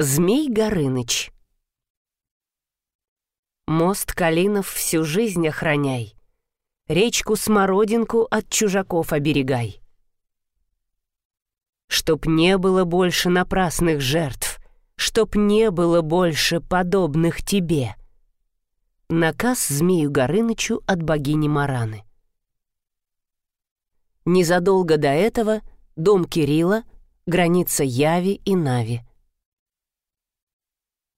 Змей Горыныч Мост Калинов всю жизнь охраняй, Речку Смородинку от чужаков оберегай. Чтоб не было больше напрасных жертв, Чтоб не было больше подобных тебе. Наказ Змею Горынычу от богини Мараны. Незадолго до этого дом Кирилла, граница Яви и Нави —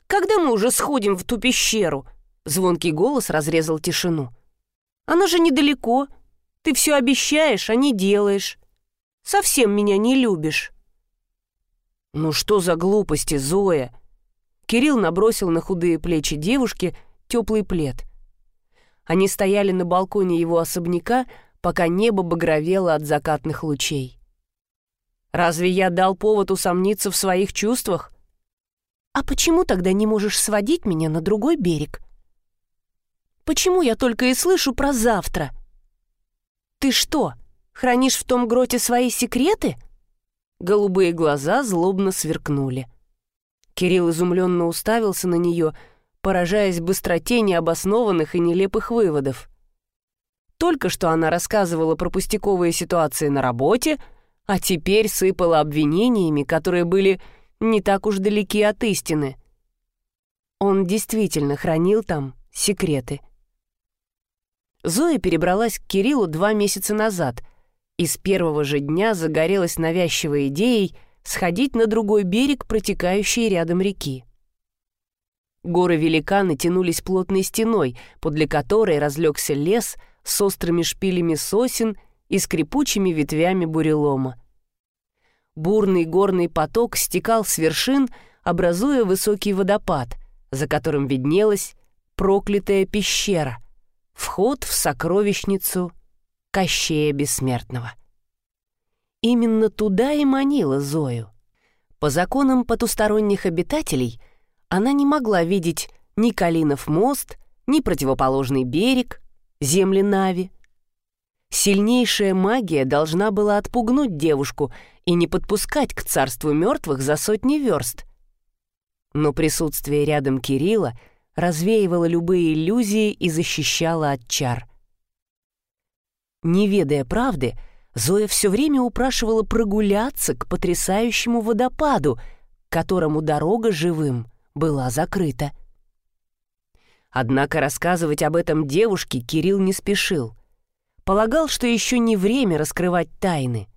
когда мы уже сходим в ту пещеру?» Звонкий голос разрезал тишину. «Она же недалеко. Ты все обещаешь, а не делаешь. Совсем меня не любишь». «Ну что за глупости, Зоя?» Кирилл набросил на худые плечи девушки теплый плед. Они стояли на балконе его особняка, пока небо багровело от закатных лучей. «Разве я дал повод усомниться в своих чувствах? «А почему тогда не можешь сводить меня на другой берег? Почему я только и слышу про завтра? Ты что, хранишь в том гроте свои секреты?» Голубые глаза злобно сверкнули. Кирилл изумленно уставился на нее, поражаясь быстроте необоснованных и нелепых выводов. Только что она рассказывала про пустяковые ситуации на работе, а теперь сыпала обвинениями, которые были не так уж далеки от истины. Он действительно хранил там секреты. Зоя перебралась к Кириллу два месяца назад и с первого же дня загорелась навязчивой идеей сходить на другой берег, протекающей рядом реки. Горы-великаны тянулись плотной стеной, подле которой разлегся лес с острыми шпилями сосен и скрипучими ветвями бурелома. Бурный горный поток стекал с вершин, образуя высокий водопад, за которым виднелась проклятая пещера, вход в сокровищницу Кощея Бессмертного. Именно туда и манила Зою. По законам потусторонних обитателей она не могла видеть ни Калинов мост, ни противоположный берег, земли Нави. Сильнейшая магия должна была отпугнуть девушку и не подпускать к царству мертвых за сотни верст. Но присутствие рядом Кирилла развеивало любые иллюзии и защищало от чар. Не ведая правды, Зоя все время упрашивала прогуляться к потрясающему водопаду, которому дорога живым была закрыта. Однако рассказывать об этом девушке Кирилл не спешил. Полагал, что еще не время раскрывать тайны —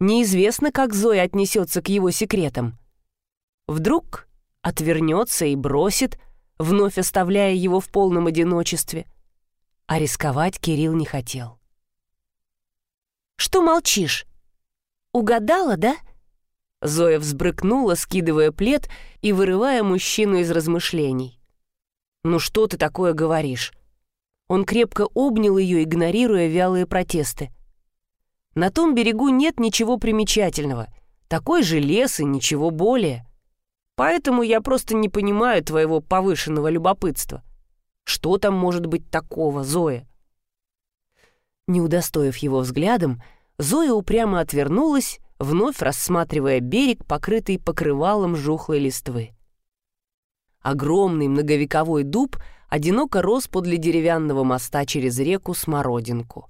Неизвестно, как Зоя отнесется к его секретам. Вдруг отвернется и бросит, вновь оставляя его в полном одиночестве. А рисковать Кирилл не хотел. «Что молчишь? Угадала, да?» Зоя взбрыкнула, скидывая плед и вырывая мужчину из размышлений. «Ну что ты такое говоришь?» Он крепко обнял ее, игнорируя вялые протесты. На том берегу нет ничего примечательного. Такой же лес и ничего более. Поэтому я просто не понимаю твоего повышенного любопытства. Что там может быть такого, Зоя?» Не удостоив его взглядом, Зоя упрямо отвернулась, вновь рассматривая берег, покрытый покрывалом жухлой листвы. Огромный многовековой дуб одиноко рос подле деревянного моста через реку Смородинку.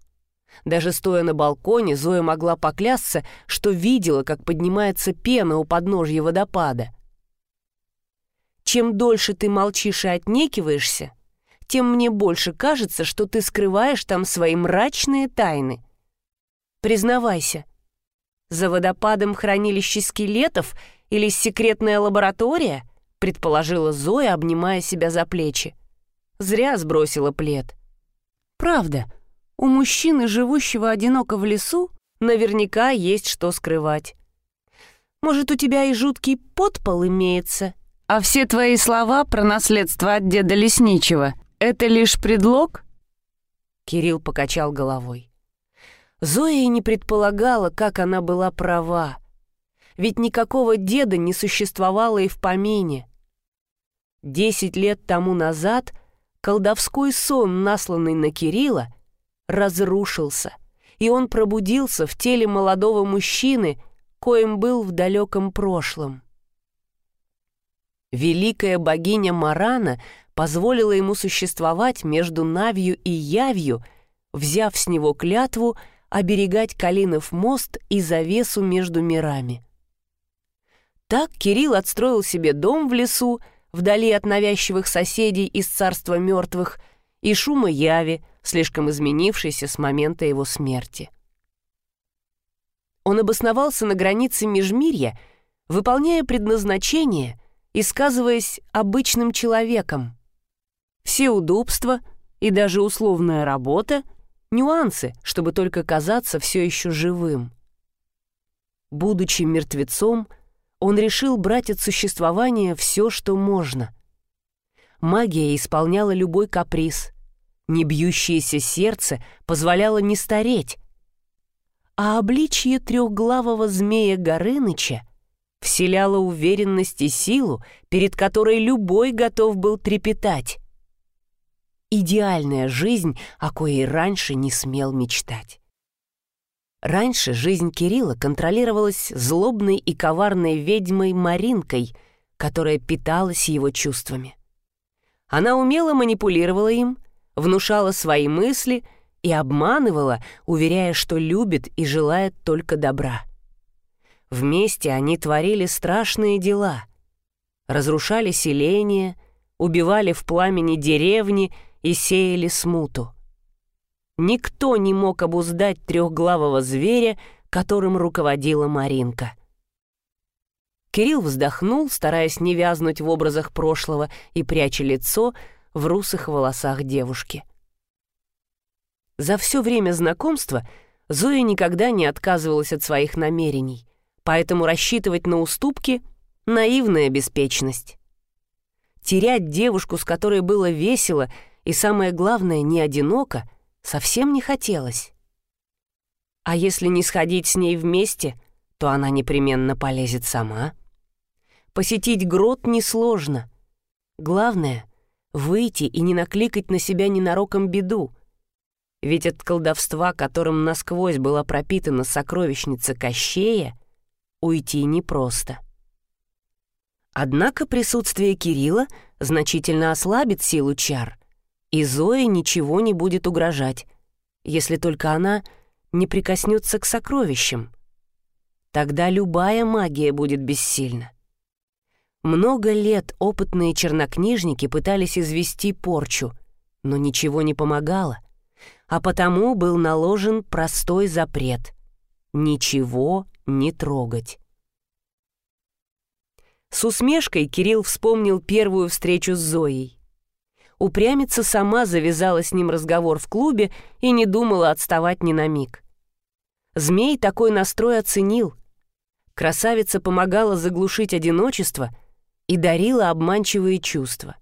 Даже стоя на балконе, Зоя могла поклясться, что видела, как поднимается пена у подножья водопада. «Чем дольше ты молчишь и отнекиваешься, тем мне больше кажется, что ты скрываешь там свои мрачные тайны. Признавайся, за водопадом хранилище скелетов или секретная лаборатория?» предположила Зоя, обнимая себя за плечи. Зря сбросила плед. «Правда», у мужчины, живущего одиноко в лесу, наверняка есть что скрывать. Может, у тебя и жуткий подпол имеется, а все твои слова про наследство от деда Лесничего — это лишь предлог?» Кирилл покачал головой. Зоя и не предполагала, как она была права. Ведь никакого деда не существовало и в помине. Десять лет тому назад колдовской сон, насланный на Кирилла, разрушился, и он пробудился в теле молодого мужчины, коим был в далеком прошлом. Великая богиня Марана позволила ему существовать между Навью и Явью, взяв с него клятву оберегать Калинов мост и завесу между мирами. Так Кирилл отстроил себе дом в лесу, вдали от навязчивых соседей из царства мертвых и шума яви, слишком изменившейся с момента его смерти. Он обосновался на границе Межмирья, выполняя предназначение и сказываясь обычным человеком. Все удобства и даже условная работа — нюансы, чтобы только казаться все еще живым. Будучи мертвецом, он решил брать от существования все, что можно. Магия исполняла любой каприз. Небьющееся сердце позволяло не стареть. А обличье трехглавого змея Горыныча вселяло уверенность и силу, перед которой любой готов был трепетать. Идеальная жизнь, о коей раньше не смел мечтать. Раньше жизнь Кирилла контролировалась злобной и коварной ведьмой Маринкой, которая питалась его чувствами. Она умело манипулировала им, внушала свои мысли и обманывала, уверяя, что любит и желает только добра. Вместе они творили страшные дела. Разрушали селения, убивали в пламени деревни и сеяли смуту. Никто не мог обуздать трехглавого зверя, которым руководила Маринка. Кирилл вздохнул, стараясь не вязнуть в образах прошлого и пряча лицо в русых волосах девушки. За все время знакомства Зоя никогда не отказывалась от своих намерений поэтому рассчитывать на уступки — наивная беспечность. Терять девушку, с которой было весело и, самое главное, не одиноко, совсем не хотелось. А если не сходить с ней вместе, то она непременно полезет сама. Посетить грот несложно. Главное — выйти и не накликать на себя ненароком беду. Ведь от колдовства, которым насквозь была пропитана сокровищница Кощея, уйти непросто. Однако присутствие Кирилла значительно ослабит силу чар, и Зое ничего не будет угрожать, если только она не прикоснется к сокровищам. Тогда любая магия будет бессильна. Много лет опытные чернокнижники пытались извести порчу, но ничего не помогало, а потому был наложен простой запрет — ничего не трогать. С усмешкой Кирилл вспомнил первую встречу с Зоей. Упрямица сама завязала с ним разговор в клубе и не думала отставать ни на миг. Змей такой настрой оценил. Красавица помогала заглушить одиночество и дарила обманчивые чувства.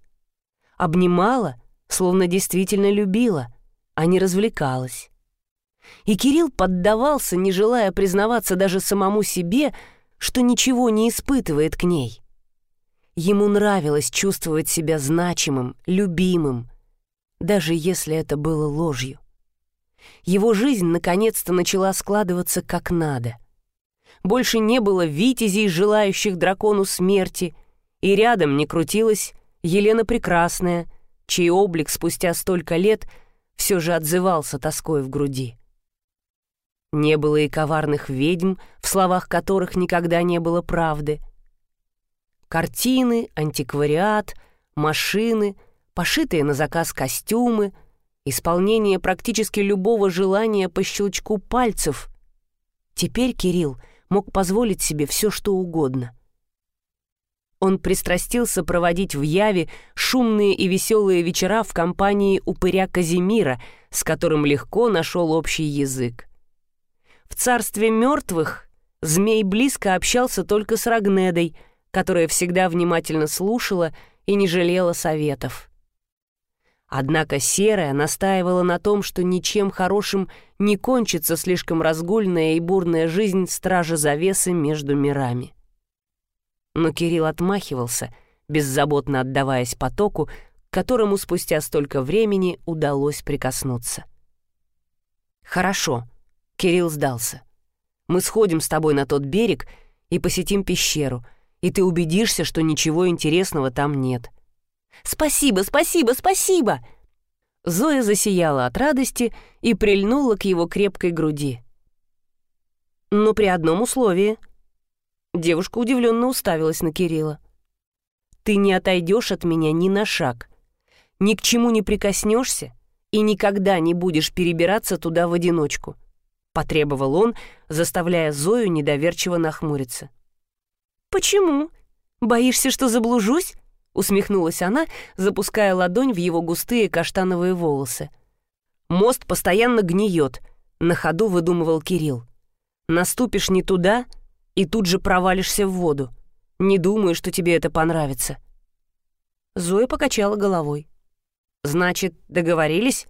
Обнимала, словно действительно любила, а не развлекалась. И Кирилл поддавался, не желая признаваться даже самому себе, что ничего не испытывает к ней. Ему нравилось чувствовать себя значимым, любимым, даже если это было ложью. Его жизнь наконец-то начала складываться как надо. Больше не было витязей, желающих дракону смерти, и рядом не крутилась Елена Прекрасная, чей облик спустя столько лет все же отзывался тоской в груди. Не было и коварных ведьм, в словах которых никогда не было правды. Картины, антиквариат, машины, пошитые на заказ костюмы, исполнение практически любого желания по щелчку пальцев. Теперь Кирилл мог позволить себе все, что угодно. Он пристрастился проводить в Яве шумные и веселые вечера в компании упыря Казимира, с которым легко нашел общий язык. В царстве мертвых змей близко общался только с Рагнедой, которая всегда внимательно слушала и не жалела советов. Однако Серая настаивала на том, что ничем хорошим не кончится слишком разгульная и бурная жизнь стража завесы между мирами. Но Кирилл отмахивался, беззаботно отдаваясь потоку, к которому спустя столько времени удалось прикоснуться. «Хорошо», Кирилл сдался. «Мы сходим с тобой на тот берег и посетим пещеру, и ты убедишься, что ничего интересного там нет. «Спасибо, спасибо, спасибо!» Зоя засияла от радости и прильнула к его крепкой груди. Но при одном условии. Девушка удивленно уставилась на Кирилла. «Ты не отойдешь от меня ни на шаг, ни к чему не прикоснешься и никогда не будешь перебираться туда в одиночку», — потребовал он, заставляя Зою недоверчиво нахмуриться. «Почему? Боишься, что заблужусь?» — усмехнулась она, запуская ладонь в его густые каштановые волосы. «Мост постоянно гниет», — на ходу выдумывал Кирилл. «Наступишь не туда и тут же провалишься в воду. Не думаю, что тебе это понравится». Зоя покачала головой. «Значит, договорились?»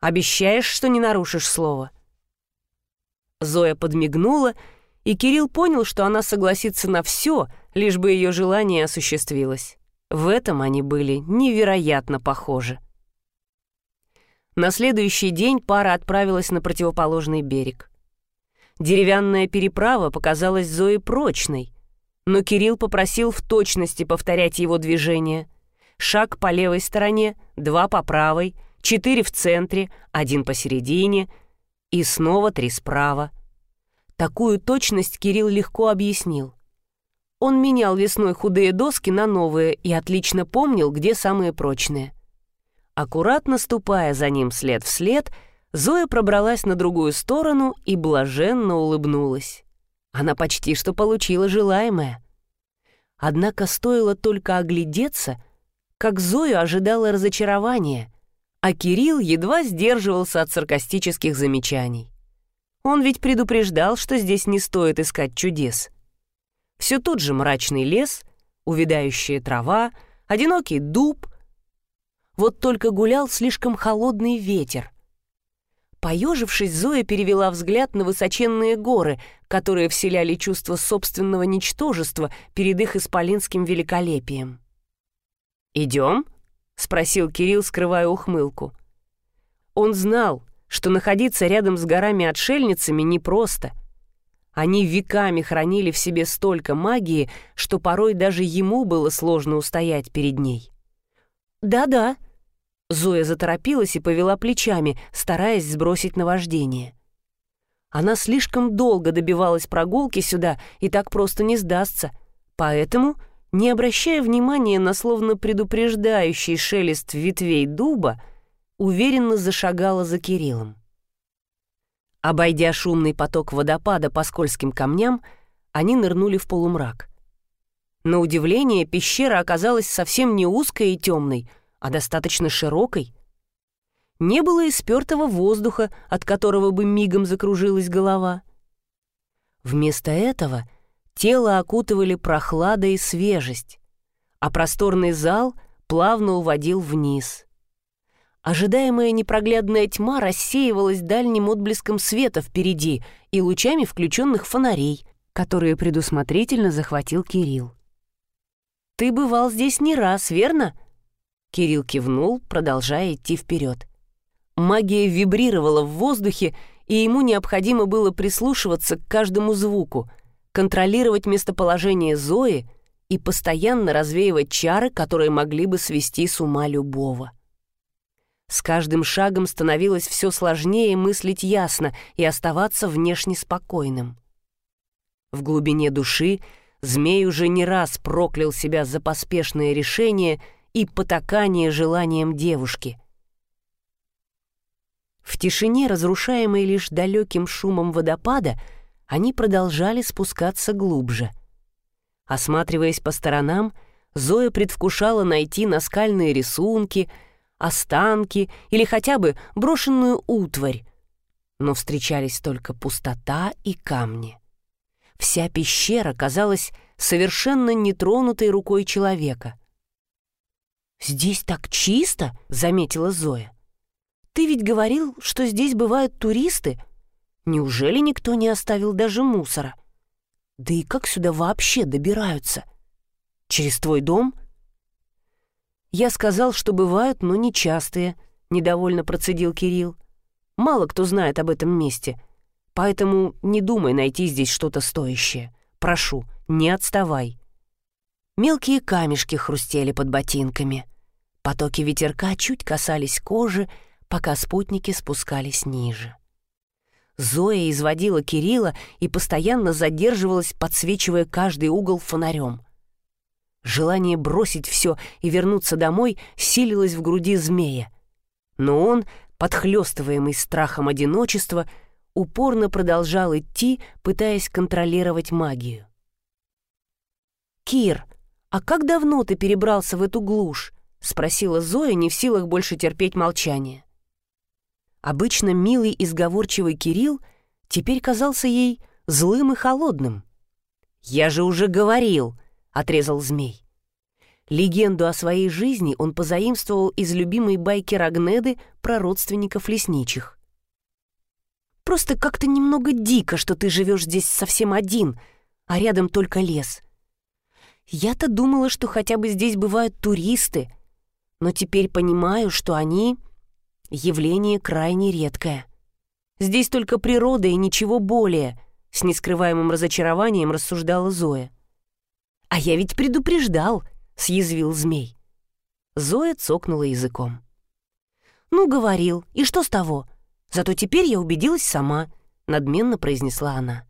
«Обещаешь, что не нарушишь слово?» Зоя подмигнула, и Кирилл понял, что она согласится на все, лишь бы ее желание осуществилось. В этом они были невероятно похожи. На следующий день пара отправилась на противоположный берег. Деревянная переправа показалась Зое прочной, но Кирилл попросил в точности повторять его движение. Шаг по левой стороне, два по правой, четыре в центре, один посередине и снова три справа. Такую точность Кирилл легко объяснил. Он менял весной худые доски на новые и отлично помнил, где самые прочные. Аккуратно ступая за ним след в след, Зоя пробралась на другую сторону и блаженно улыбнулась. Она почти что получила желаемое. Однако стоило только оглядеться, как Зою ожидало разочарование, а Кирилл едва сдерживался от саркастических замечаний. Он ведь предупреждал, что здесь не стоит искать чудес — все тот же мрачный лес, увядающая трава, одинокий дуб. Вот только гулял слишком холодный ветер. Поежившись, Зоя перевела взгляд на высоченные горы, которые вселяли чувство собственного ничтожества перед их исполинским великолепием. «Идем?» — спросил Кирилл, скрывая ухмылку. Он знал, что находиться рядом с горами-отшельницами непросто, они веками хранили в себе столько магии, что порой даже ему было сложно устоять перед ней. «Да-да», — Зоя заторопилась и повела плечами, стараясь сбросить наваждение. Она слишком долго добивалась прогулки сюда и так просто не сдастся, поэтому, не обращая внимания на словно предупреждающий шелест ветвей дуба, уверенно зашагала за Кириллом. Обойдя шумный поток водопада по скользким камням, они нырнули в полумрак. На удивление, пещера оказалась совсем не узкой и темной, а достаточно широкой. Не было и спертого воздуха, от которого бы мигом закружилась голова. Вместо этого тело окутывали прохлада и свежесть, а просторный зал плавно уводил вниз — Ожидаемая непроглядная тьма рассеивалась дальним отблеском света впереди и лучами включенных фонарей, которые предусмотрительно захватил Кирилл. «Ты бывал здесь не раз, верно?» Кирилл кивнул, продолжая идти вперед. Магия вибрировала в воздухе, и ему необходимо было прислушиваться к каждому звуку, контролировать местоположение Зои и постоянно развеивать чары, которые могли бы свести с ума любого. С каждым шагом становилось все сложнее мыслить ясно и оставаться внешне спокойным. В глубине души змей уже не раз проклял себя за поспешное решение и потакание желанием девушки. В тишине, разрушаемой лишь далеким шумом водопада, они продолжали спускаться глубже. Осматриваясь по сторонам, Зоя предвкушала найти наскальные рисунки — останки или хотя бы брошенную утварь. Но встречались только пустота и камни. Вся пещера казалась совершенно нетронутой рукой человека. «Здесь так чисто», — заметила Зоя. «Ты ведь говорил, что здесь бывают туристы. Неужели никто не оставил даже мусора? Да и как сюда вообще добираются? Через твой дом?» «Я сказал, что бывают, но нечастые», — недовольно процедил Кирилл. «Мало кто знает об этом месте, поэтому не думай найти здесь что-то стоящее. Прошу, не отставай». Мелкие камешки хрустели под ботинками. Потоки ветерка чуть касались кожи, пока спутники спускались ниже. Зоя изводила Кирилла и постоянно задерживалась, подсвечивая каждый угол фонарем. Желание бросить все и вернуться домой силилось в груди змея. Но он, подхлёстываемый страхом одиночества, упорно продолжал идти, пытаясь контролировать магию. «Кир, а как давно ты перебрался в эту глушь?» — спросила Зоя, не в силах больше терпеть молчание. Обычно милый и сговорчивый Кирилл теперь казался ей злым и холодным. «Я же уже говорил», — отрезал змей. Легенду о своей жизни он позаимствовал из любимой байки Рагнеды про родственников лесничих. «Просто как-то немного дико, что ты живешь здесь совсем один, а рядом только лес. Я-то думала, что хотя бы здесь бывают туристы, но теперь понимаю, что они — явление крайне редкое. Здесь только природа и ничего более», — с нескрываемым разочарованием рассуждала Зоя. «А я ведь предупреждал», — съязвил змей. Зоя цокнула языком. «Ну, говорил, и что с того? Зато теперь я убедилась сама», — надменно произнесла она.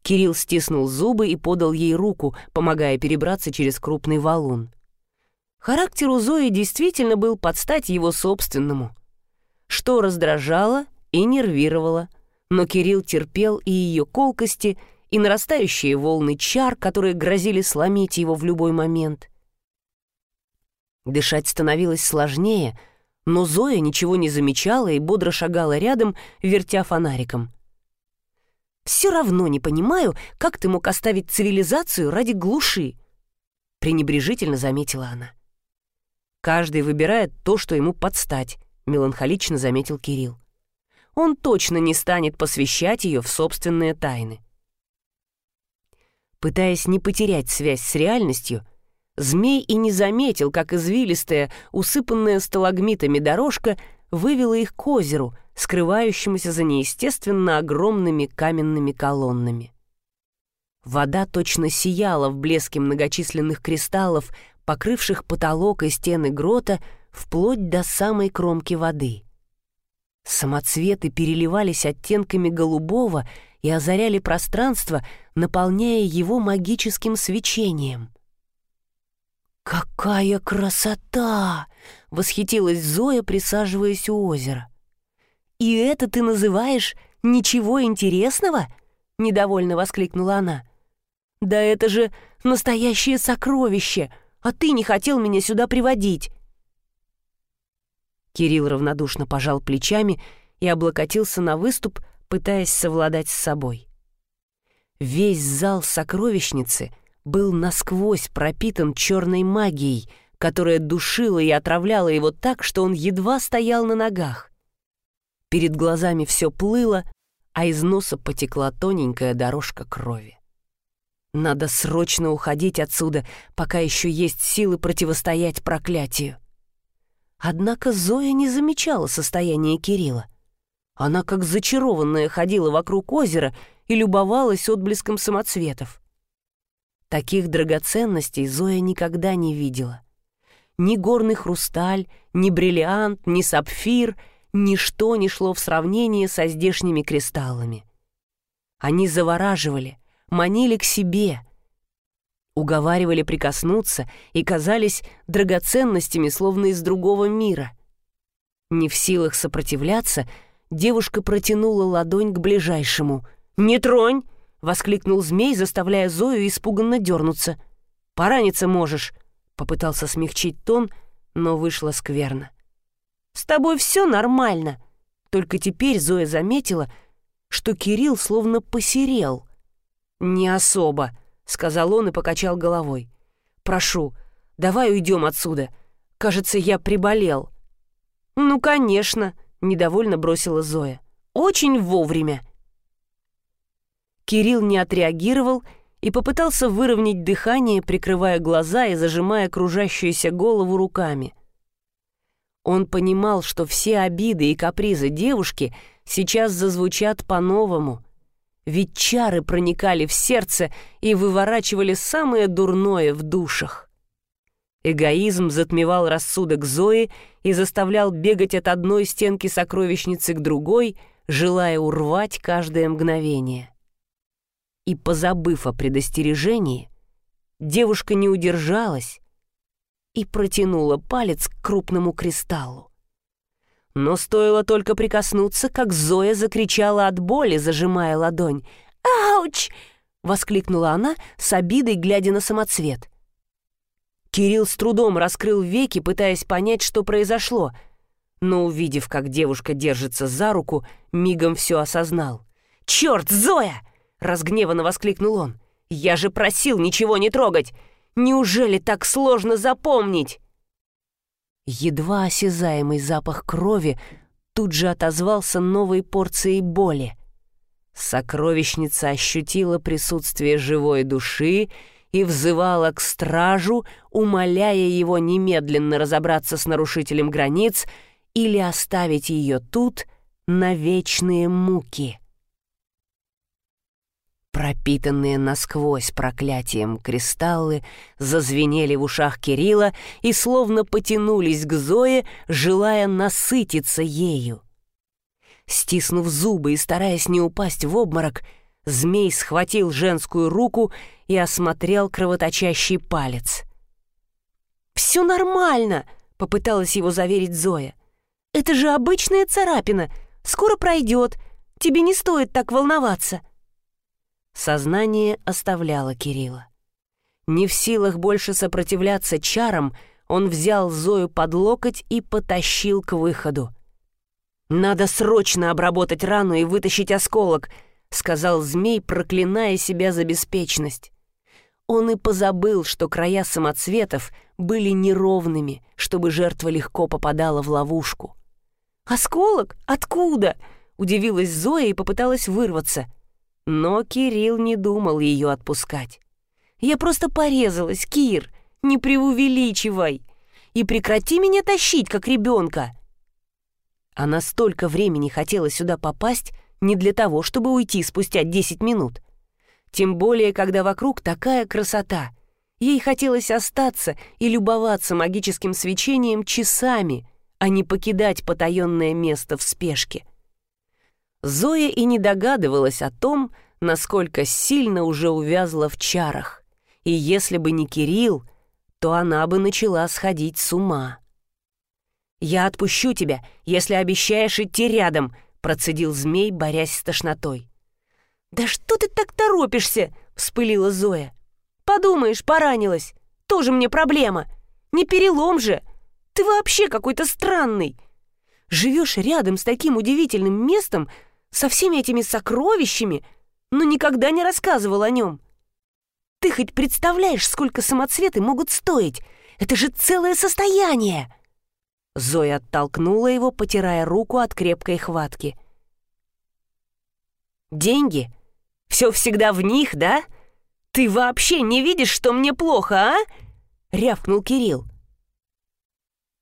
Кирилл стиснул зубы и подал ей руку, помогая перебраться через крупный валун. Характер у Зои действительно был под стать его собственному. Что раздражало и нервировало, но Кирилл терпел и ее колкости, и нарастающие волны чар, которые грозили сломить его в любой момент. Дышать становилось сложнее, но Зоя ничего не замечала и бодро шагала рядом, вертя фонариком. «Все равно не понимаю, как ты мог оставить цивилизацию ради глуши», — пренебрежительно заметила она. «Каждый выбирает то, что ему подстать», — меланхолично заметил Кирилл. «Он точно не станет посвящать ее в собственные тайны». Пытаясь не потерять связь с реальностью, змей и не заметил, как извилистая, усыпанная сталагмитами дорожка вывела их к озеру, скрывающемуся за неестественно огромными каменными колоннами. Вода точно сияла в блеске многочисленных кристаллов, покрывших потолок и стены грота вплоть до самой кромки воды. Самоцветы переливались оттенками голубого и озаряли пространство, наполняя его магическим свечением. «Какая красота!» — восхитилась Зоя, присаживаясь у озера. «И это ты называешь ничего интересного?» — недовольно воскликнула она. «Да это же настоящее сокровище, а ты не хотел меня сюда приводить!» Кирилл равнодушно пожал плечами и облокотился на выступ, пытаясь совладать с собой. Весь зал сокровищницы был насквозь пропитан черной магией, которая душила и отравляла его так, что он едва стоял на ногах. Перед глазами все плыло, а из носа потекла тоненькая дорожка крови. Надо срочно уходить отсюда, пока еще есть силы противостоять проклятию. Однако Зоя не замечала состояние Кирилла. Она как зачарованная ходила вокруг озера и любовалась отблеском самоцветов. Таких драгоценностей Зоя никогда не видела. Ни горный хрусталь, ни бриллиант, ни сапфир — ничто не шло в сравнение со здешними кристаллами. Они завораживали, манили к себе, уговаривали прикоснуться и казались драгоценностями, словно из другого мира. Не в силах сопротивляться, девушка протянула ладонь к ближайшему. «Не тронь!» — воскликнул змей, заставляя Зою испуганно дернуться. «Пораниться можешь!» — попытался смягчить тон, но вышло скверно. «С тобой все нормально!» Только теперь Зоя заметила, что Кирилл словно посерел. «Не особо», — сказал он и покачал головой. «Прошу, давай уйдем отсюда. Кажется, я приболел». «Ну, конечно», — недовольно бросила Зоя. «Очень вовремя». Кирилл не отреагировал и попытался выровнять дыхание, прикрывая глаза и зажимая кружащуюся голову руками. Он понимал, что все обиды и капризы девушки сейчас зазвучат по-новому, ведь чары проникали в сердце и выворачивали самое дурное в душах. Эгоизм затмевал рассудок Зои и заставлял бегать от одной стенки сокровищницы к другой, желая урвать каждое мгновение. И, позабыв о предостережении, девушка не удержалась и протянула палец к крупному кристаллу. Но стоило только прикоснуться, как Зоя закричала от боли, зажимая ладонь. «Ауч!» — воскликнула она с обидой, глядя на самоцвет. Кирилл с трудом раскрыл веки, пытаясь понять, что произошло, но, увидев, как девушка держится за руку, мигом все осознал. «Черт, Зоя!» — разгневанно воскликнул он. «Я же просил ничего не трогать! Неужели так сложно запомнить?» Едва осязаемый запах крови тут же отозвался новой порцией боли. Сокровищница ощутила присутствие живой души и взывала к стражу, умоляя его немедленно разобраться с нарушителем границ или оставить ее тут на вечные муки. Пропитанные насквозь проклятием кристаллы зазвенели в ушах Кирилла и словно потянулись к Зое, желая насытиться ею. Стиснув зубы и стараясь не упасть в обморок, змей схватил женскую руку и осмотрел кровоточащий палец. «Все нормально!» — попыталась его заверить Зоя. «Это же обычная царапина, скоро пройдет, тебе не стоит так волноваться». Сознание оставляло Кирилла. Не в силах больше сопротивляться чарам, он взял Зою под локоть и потащил к выходу. «Надо срочно обработать рану и вытащить осколок», — сказал змей, проклиная себя за беспечность. Он и позабыл, что края самоцветов были неровными, чтобы жертва легко попадала в ловушку. «Осколок? Откуда?» — удивилась Зоя и попыталась вырваться — но Кирилл не думал ее отпускать. «Я просто порезалась, Кир, не преувеличивай! И прекрати меня тащить, как ребенка!» Она столько времени хотела сюда попасть не для того, чтобы уйти спустя 10 минут. Тем более, когда вокруг такая красота. Ей хотелось остаться и любоваться магическим свечением часами, а не покидать потаенное место в спешке. Зоя и не догадывалась о том, насколько сильно уже увязла в чарах. И если бы не Кирилл, то она бы начала сходить с ума. «Я отпущу тебя, если обещаешь идти рядом», — процедил змей, борясь с тошнотой. «Да что ты так торопишься?» — вспылила Зоя. «Подумаешь, поранилась. Тоже мне проблема. Не перелом же. Ты вообще какой-то странный. Живешь рядом с таким удивительным местом, со всеми этими сокровищами, но никогда не рассказывал о нем. Ты хоть представляешь, сколько самоцветы могут стоить? Это же целое состояние!» Зоя оттолкнула его, потирая руку от крепкой хватки. «Деньги? Все всегда в них, да? Ты вообще не видишь, что мне плохо, а?» — рявкнул Кирилл.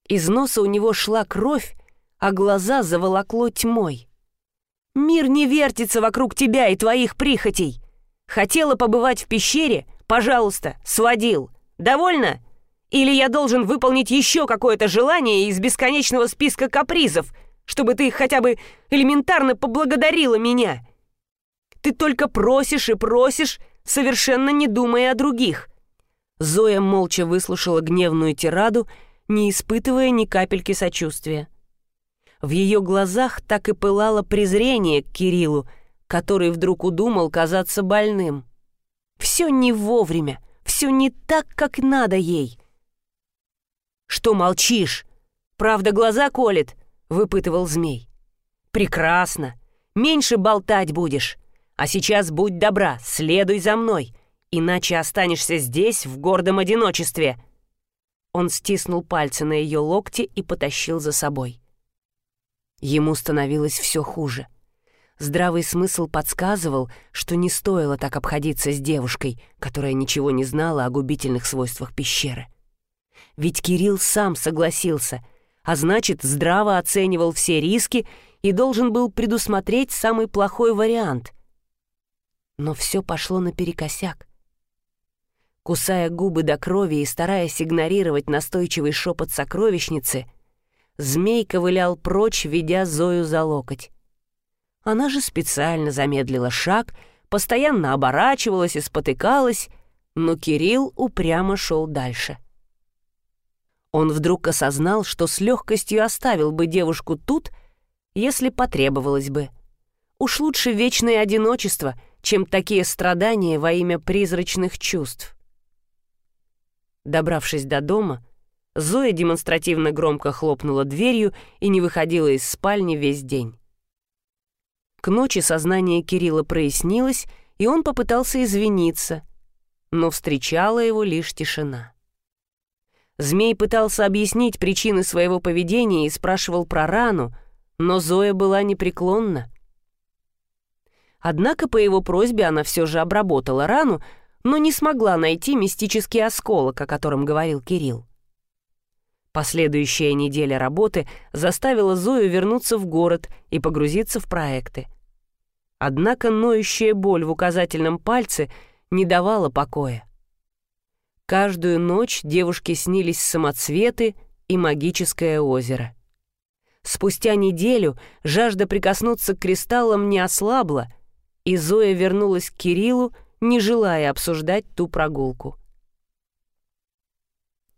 Из носа у него шла кровь, а глаза заволокло тьмой. Мир не вертится вокруг тебя и твоих прихотей. Хотела побывать в пещере? Пожалуйста, сводил. Довольно? Или я должен выполнить еще какое-то желание из бесконечного списка капризов, чтобы ты хотя бы элементарно поблагодарила меня? Ты только просишь и просишь, совершенно не думая о других. Зоя молча выслушала гневную тираду, не испытывая ни капельки сочувствия. В ее глазах так и пылало презрение к Кириллу, который вдруг удумал казаться больным. Все не вовремя, все не так, как надо ей. «Что молчишь? Правда, глаза колет?» — выпытывал змей. «Прекрасно. Меньше болтать будешь. А сейчас будь добра, следуй за мной, иначе останешься здесь в гордом одиночестве». Он стиснул пальцы на ее локте и потащил за собой. Ему становилось все хуже. Здравый смысл подсказывал, что не стоило так обходиться с девушкой, которая ничего не знала о губительных свойствах пещеры. Ведь Кирилл сам согласился, а значит, здраво оценивал все риски и должен был предусмотреть самый плохой вариант. Но все пошло наперекосяк. Кусая губы до крови и стараясь игнорировать настойчивый шепот сокровищницы, змей ковылял прочь, ведя Зою за локоть. Она же специально замедлила шаг, постоянно оборачивалась и спотыкалась, но Кирилл упрямо шел дальше. Он вдруг осознал, что с легкостью оставил бы девушку тут, если потребовалось бы. Уж лучше вечное одиночество, чем такие страдания во имя призрачных чувств. Добравшись до дома, Зоя демонстративно громко хлопнула дверью и не выходила из спальни весь день. К ночи сознание Кирилла прояснилось, и он попытался извиниться, но встречала его лишь тишина. Змей пытался объяснить причины своего поведения и спрашивал про рану, но Зоя была непреклонна. Однако по его просьбе она все же обработала рану, но не смогла найти мистический осколок, о котором говорил Кирилл. Последующая неделя работы заставила Зою вернуться в город и погрузиться в проекты. Однако ноющая боль в указательном пальце не давала покоя. Каждую ночь девушке снились самоцветы и магическое озеро. Спустя неделю жажда прикоснуться к кристаллам не ослабла, и Зоя вернулась к Кириллу, не желая обсуждать ту прогулку.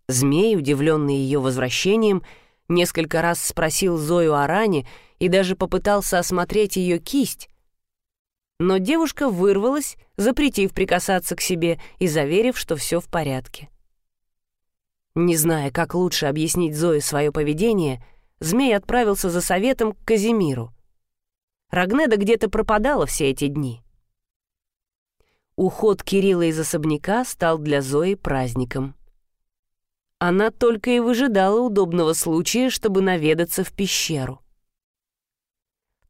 Змей, удивленный ее возвращением, несколько раз спросил Зою о ране и даже попытался осмотреть ее кисть. Но девушка вырвалась, запретив прикасаться к себе и заверив, что все в порядке. Не зная, как лучше объяснить Зое свое поведение, змей отправился за советом к Казимиру. Рагнеда где-то пропадала все эти дни. Уход Кирилла из особняка стал для Зои праздником. Она только и выжидала удобного случая, чтобы наведаться в пещеру.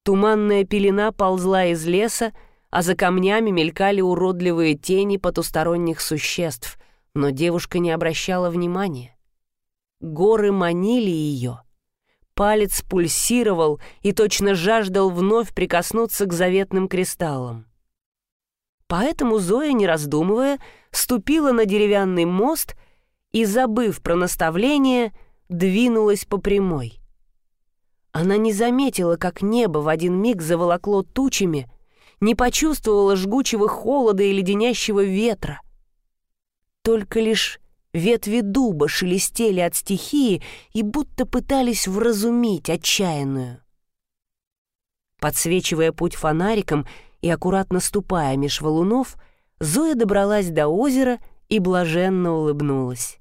Туманная пелена ползла из леса, а за камнями мелькали уродливые тени потусторонних существ, но девушка не обращала внимания. Горы манили ее. Палец пульсировал и точно жаждал вновь прикоснуться к заветным кристаллам. Поэтому Зоя, не раздумывая, ступила на деревянный мост и, забыв про наставление, двинулась по прямой. Она не заметила, как небо в один миг заволокло тучами, не почувствовала жгучего холода и леденящего ветра. Только лишь ветви дуба шелестели от стихии и будто пытались вразумить отчаянную. Подсвечивая путь фонариком, и аккуратно ступая меж валунов, Зоя добралась до озера и блаженно улыбнулась.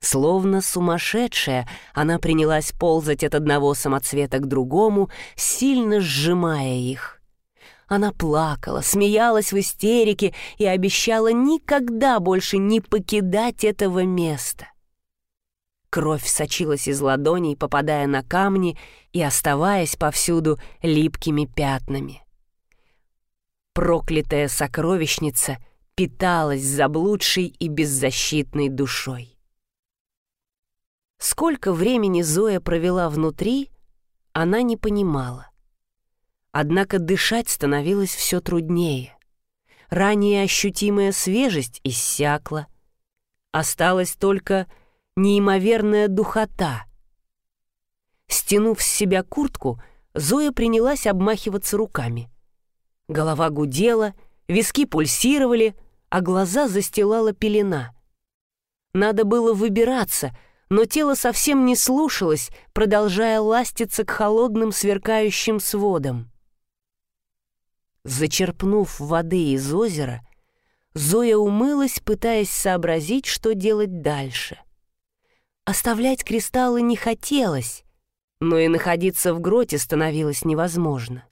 Словно сумасшедшая, она принялась ползать от одного самоцвета к другому, сильно сжимая их. Она плакала, смеялась в истерике и обещала никогда больше не покидать этого места. Кровь сочилась из ладоней, попадая на камни и оставаясь повсюду липкими пятнами. Проклятая сокровищница питалась заблудшей и беззащитной душой. Сколько времени Зоя провела внутри, она не понимала. Однако дышать становилось все труднее. Ранее ощутимая свежесть иссякла. Осталась только неимоверная духота. Стянув с себя куртку, Зоя принялась обмахиваться руками. Голова гудела, виски пульсировали, а глаза застилала пелена. Надо было выбираться, но тело совсем не слушалось, продолжая ластиться к холодным сверкающим сводам. Зачерпнув воды из озера, Зоя умылась, пытаясь сообразить, что делать дальше. Оставлять кристаллы не хотелось, но и находиться в гроте становилось невозможно.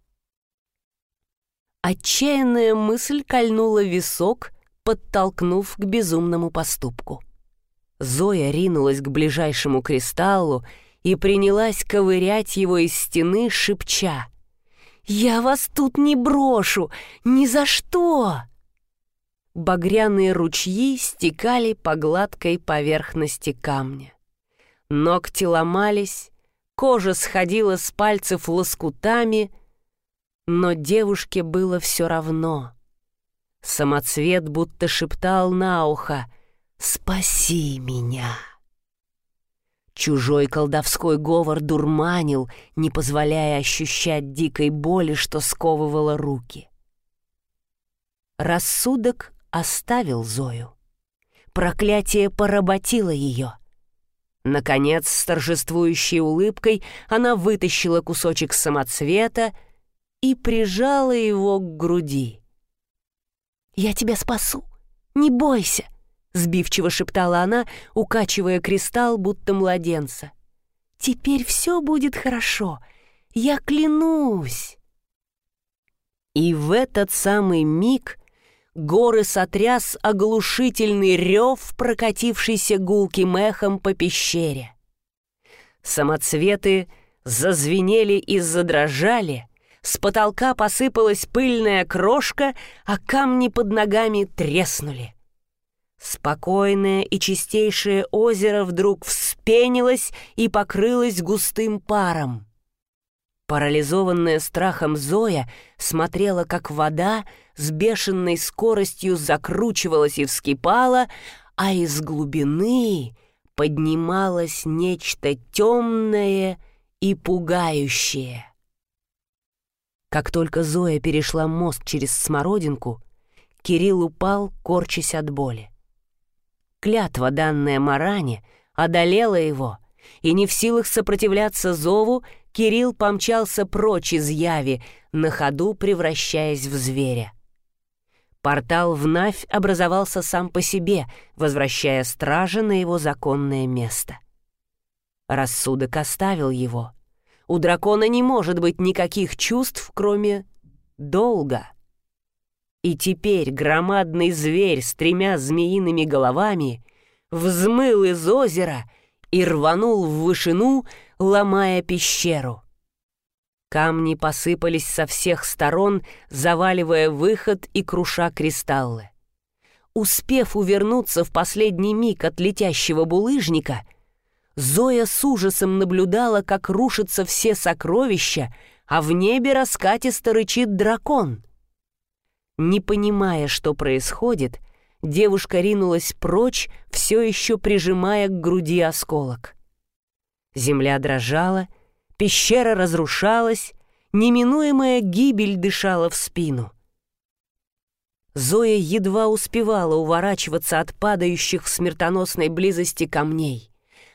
Отчаянная мысль кольнула висок, подтолкнув к безумному поступку. Зоя ринулась к ближайшему кристаллу и принялась ковырять его из стены, шепча. «Я вас тут не брошу! Ни за что!» Багряные ручьи стекали по гладкой поверхности камня. Ногти ломались, кожа сходила с пальцев лоскутами, Но девушке было все равно. Самоцвет будто шептал на ухо «Спаси меня!» Чужой колдовской говор дурманил, не позволяя ощущать дикой боли, что сковывало руки. Рассудок оставил Зою. Проклятие поработило ее. Наконец, с торжествующей улыбкой она вытащила кусочек самоцвета и прижала его к груди. «Я тебя спасу, не бойся!» — сбивчиво шептала она, укачивая кристалл, будто младенца. «Теперь все будет хорошо, я клянусь!» И в этот самый миг горы сотряс оглушительный рев, прокатившийся гулким эхом по пещере. Самоцветы зазвенели и задрожали, с потолка посыпалась пыльная крошка, а камни под ногами треснули. Спокойное и чистейшее озеро вдруг вспенилось и покрылось густым паром. Парализованная страхом Зоя смотрела, как вода с бешеной скоростью закручивалась и вскипала, а из глубины поднималось нечто темное и пугающее. Как только Зоя перешла мост через смородинку, Кирилл упал, корчась от боли. Клятва, данная Маране, одолела его, и не в силах сопротивляться зову, Кирилл помчался прочь из яви, на ходу превращаясь в зверя. Портал вновь образовался сам по себе, возвращая стража на его законное место. Рассудок оставил его. У дракона не может быть никаких чувств, кроме долга. И теперь громадный зверь с тремя змеиными головами взмыл из озера и рванул в вышину, ломая пещеру. Камни посыпались со всех сторон, заваливая выход и круша кристаллы. Успев увернуться в последний миг от летящего булыжника, Зоя с ужасом наблюдала, как рушатся все сокровища, а в небе раскатисто рычит дракон. Не понимая, что происходит, девушка ринулась прочь, все еще прижимая к груди осколок. Земля дрожала, пещера разрушалась, неминуемая гибель дышала в спину. Зоя едва успевала уворачиваться от падающих в смертоносной близости камней.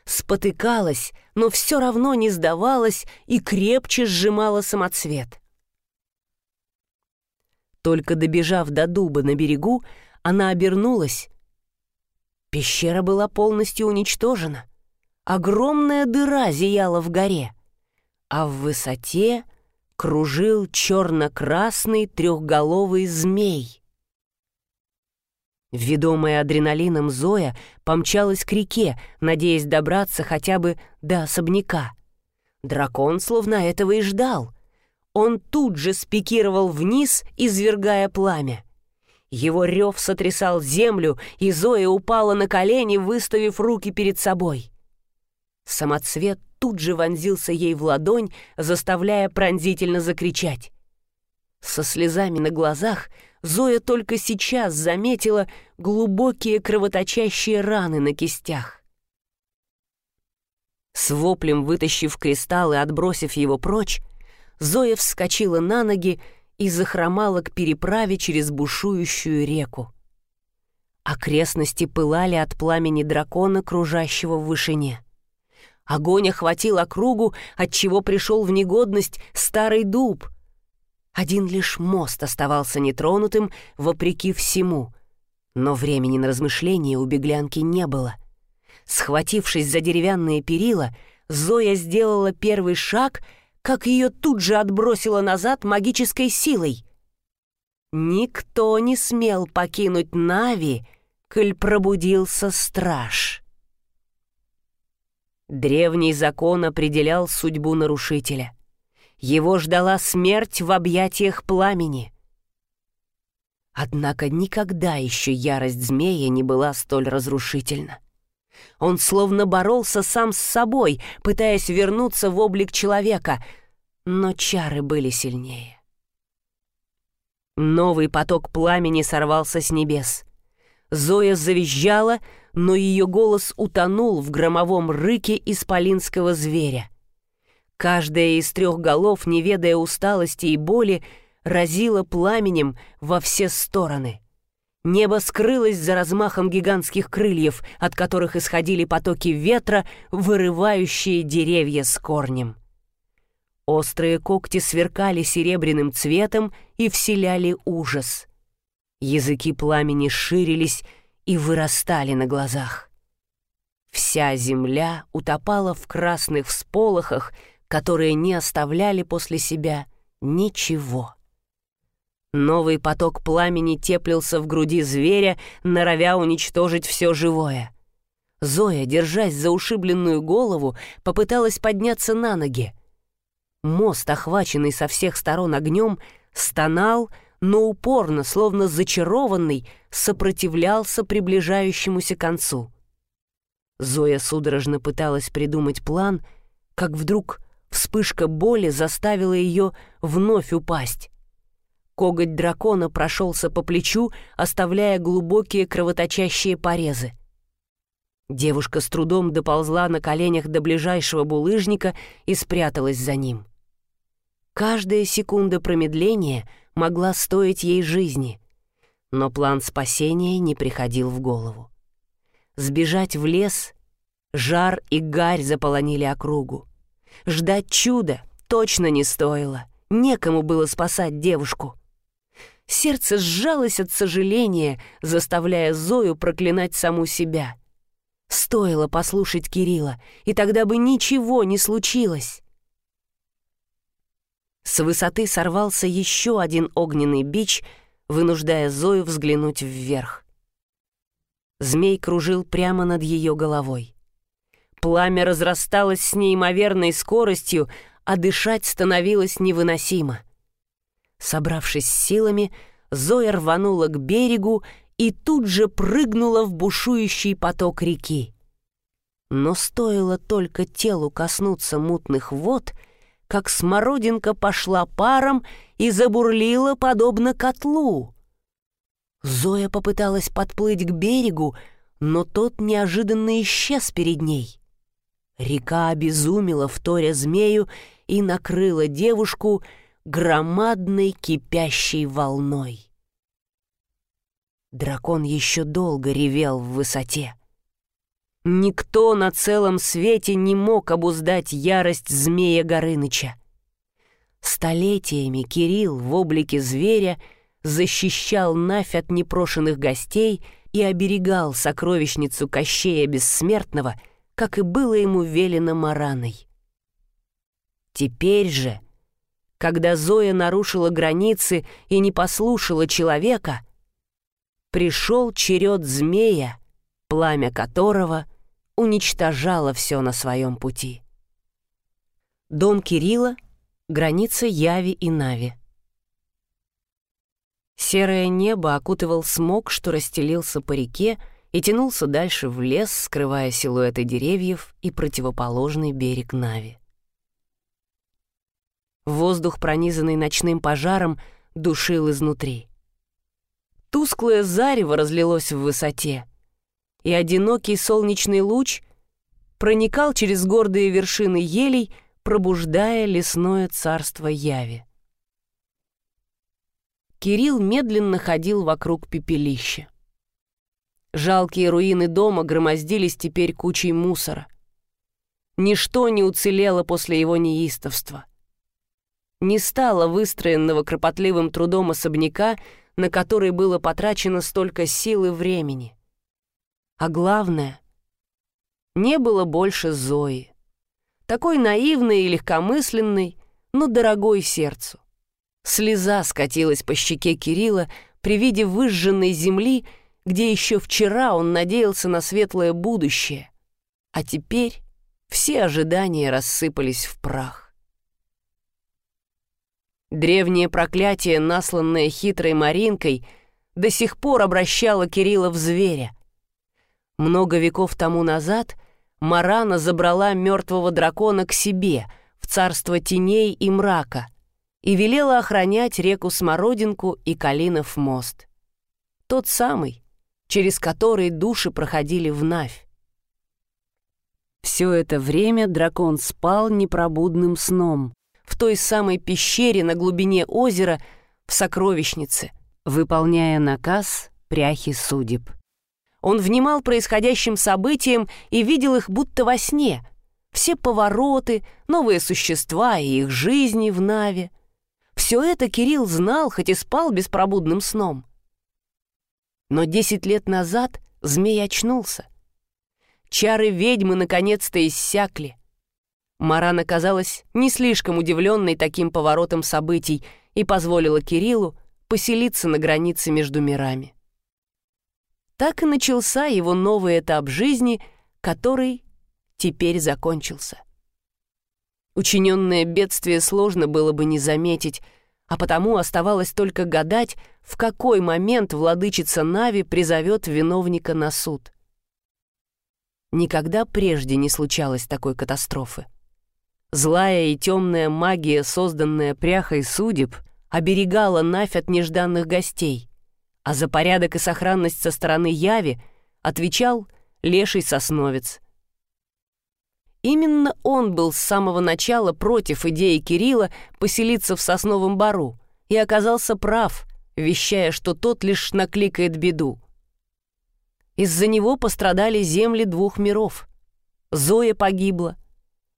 Спотыкалась, но все равно не сдавалась и крепче сжимала самоцвет. Только добежав до дуба на берегу, она обернулась. Пещера была полностью уничтожена. Огромная дыра зияла в горе, а в высоте кружил черно-красный трехголовый змей. Ведомая адреналином Зоя помчалась к реке, надеясь добраться хотя бы до особняка. Дракон словно этого и ждал. Он тут же спикировал вниз, извергая пламя. Его рев сотрясал землю, и Зоя упала на колени, выставив руки перед собой. Самоцвет тут же вонзился ей в ладонь, заставляя пронзительно закричать. Со слезами на глазах Зоя только сейчас заметила глубокие кровоточащие раны на кистях. С воплем вытащив кристалл и отбросив его прочь, Зоя вскочила на ноги и захромала к переправе через бушующую реку. Окрестности пылали от пламени дракона, кружащего в вышине. Огонь охватил округу, отчего пришел в негодность старый дуб. Один лишь мост оставался нетронутым, вопреки всему. Но времени на размышления у беглянки не было. Схватившись за деревянные перила, Зоя сделала первый шаг, как ее тут же отбросило назад магической силой. Никто не смел покинуть Нави, коль пробудился страж. Древний закон определял судьбу нарушителя. Его ждала смерть в объятиях пламени. Однако никогда еще ярость змея не была столь разрушительна. Он словно боролся сам с собой, пытаясь вернуться в облик человека, но чары были сильнее. Новый поток пламени сорвался с небес. Зоя завизжала, но ее голос утонул в громовом рыке исполинского зверя. Каждая из трех голов, не ведая усталости и боли, разила пламенем во все стороны. Небо скрылось за размахом гигантских крыльев, от которых исходили потоки ветра, вырывающие деревья с корнем. Острые когти сверкали серебряным цветом и вселяли ужас. Языки пламени ширились и вырастали на глазах. Вся земля утопала в красных всполохах, которые не оставляли после себя ничего. Новый поток пламени теплился в груди зверя, норовя уничтожить все живое. Зоя, держась за ушибленную голову, попыталась подняться на ноги. Мост, охваченный со всех сторон огнем, стонал, но упорно, словно зачарованный, сопротивлялся приближающемуся концу. Зоя судорожно пыталась придумать план, как вдруг вспышка боли заставила ее вновь упасть. Коготь дракона прошелся по плечу, оставляя глубокие кровоточащие порезы. Девушка с трудом доползла на коленях до ближайшего булыжника и спряталась за ним. Каждая секунда промедления могла стоить ей жизни, но план спасения не приходил в голову. Сбежать в лес, жар и гарь заполонили округу. Ждать чуда точно не стоило, некому было спасать девушку. Сердце сжалось от сожаления, заставляя Зою проклинать саму себя. Стоило послушать Кирилла, и тогда бы ничего не случилось. С высоты сорвался еще один огненный бич, вынуждая Зою взглянуть вверх. Змей кружил прямо над ее головой. Пламя разрасталось с неимоверной скоростью, а дышать становилось невыносимо — Собравшись с силами, Зоя рванула к берегу и тут же прыгнула в бушующий поток реки. Но стоило только телу коснуться мутных вод, как смородинка пошла паром и забурлила подобно котлу. Зоя попыталась подплыть к берегу, но тот неожиданно исчез перед ней. Река обезумела, вторя змею, и накрыла девушку — громадной кипящей волной. Дракон еще долго ревел в высоте. Никто на целом свете не мог обуздать ярость змея Горыныча. Столетиями Кирилл в облике зверя защищал Навь от непрошенных гостей и оберегал сокровищницу Кощея Бессмертного, как и было ему велено Мараной. Теперь же — когда Зоя нарушила границы и не послушала человека, пришел черед змея, пламя которого уничтожало все на своем пути. Дом Кирилла — граница Яви и Нави. Серое небо окутывал смог, что расстелился по реке и тянулся дальше в лес, скрывая силуэты деревьев и противоположный берег Нави. Воздух, пронизанный ночным пожаром, душил изнутри. Тусклое зарево разлилось в высоте, и одинокий солнечный луч проникал через гордые вершины елей, пробуждая лесное царство Яви. Кирилл медленно ходил вокруг пепелища. Жалкие руины дома громоздились теперь кучей мусора. Ничто не уцелело после его неистовства не стало выстроенного кропотливым трудом особняка, на который было потрачено столько сил и времени. А главное, не было больше Зои. Такой наивной и легкомысленной, но дорогой сердцу. Слеза скатилась по щеке Кирилла при виде выжженной земли, где еще вчера он надеялся на светлое будущее, а теперь все ожидания рассыпались в прах. Древнее проклятие, насланное хитрой Маринкой, до сих пор обращало Кирилла в зверя. Много веков тому назад Марана забрала мертвого дракона к себе, в царство теней и мрака, и велела охранять реку Смородинку и Калинов мост. Тот самый, через который души проходили в Навь. Все это время дракон спал непробудным сном в той самой пещере на глубине озера в сокровищнице, выполняя наказ пряхи судеб. Он внимал происходящим событиям и видел их будто во сне. Все повороты, новые существа и их жизни в Наве. Все это Кирилл знал, хоть и спал беспробудным сном. Но десять лет назад змей очнулся. Чары ведьмы наконец-то иссякли. Маран оказалась не слишком удивленной таким поворотом событий и позволила Кириллу поселиться на границе между мирами. Так и начался его новый этап жизни, который теперь закончился. Учиненное бедствие сложно было бы не заметить, а потому оставалось только гадать, в какой момент владычица Нави призовет виновника на суд. Никогда прежде не случалось такой катастрофы. Злая и темная магия, созданная пряхой судеб, оберегала Навь от нежданных гостей а за порядок и сохранность со стороны Яви отвечал леший сосновец. Именно он был с самого начала против идеи Кирилла поселиться в сосновом бару и оказался прав, вещая, что тот лишь накликает беду. Из-за него пострадали земли двух миров. Зоя погибла,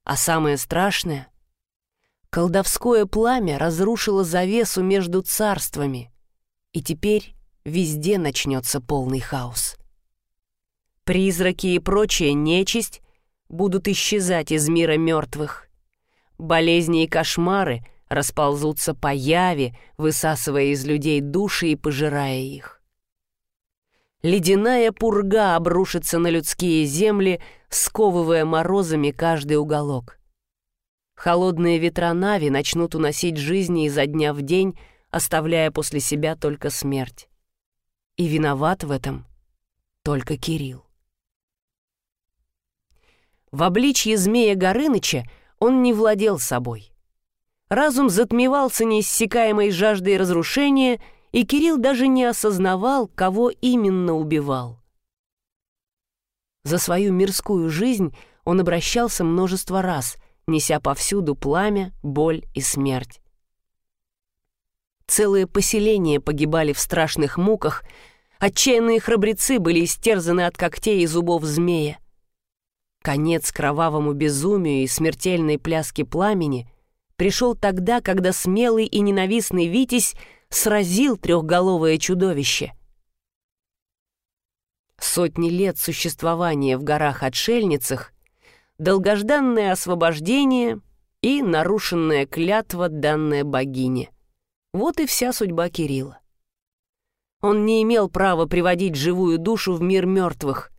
а самое страшное — колдовское пламя разрушило завесу между царствами, и теперь везде начнется полный хаос. Призраки и прочая нечисть будут исчезать из мира мертвых. Болезни и кошмары расползутся по яве, высасывая из людей души и пожирая их. Ледяная пурга обрушится на людские земли, сковывая морозами каждый уголок. Холодные ветра Нави начнут уносить жизни изо дня в день, оставляя после себя только смерть. И виноват в этом только Кирилл. В обличье змея Горыныча он не владел собой. Разум затмевался неиссякаемой жаждой разрушения, и Кирилл даже не осознавал, кого именно убивал. За свою мирскую жизнь он обращался множество раз, неся повсюду пламя, боль и смерть. Целые поселения погибали в страшных муках, отчаянные храбрецы были истерзаны от когтей и зубов змея. Конец кровавому безумию и смертельной пляске пламени пришел тогда, когда смелый и ненавистный Витязь сразил трехголовое чудовище. Сотни лет существования в горах-отшельницах, долгожданное освобождение и нарушенная клятва, данная богине. Вот и вся судьба Кирилла. Он не имел права приводить живую душу в мир мертвых,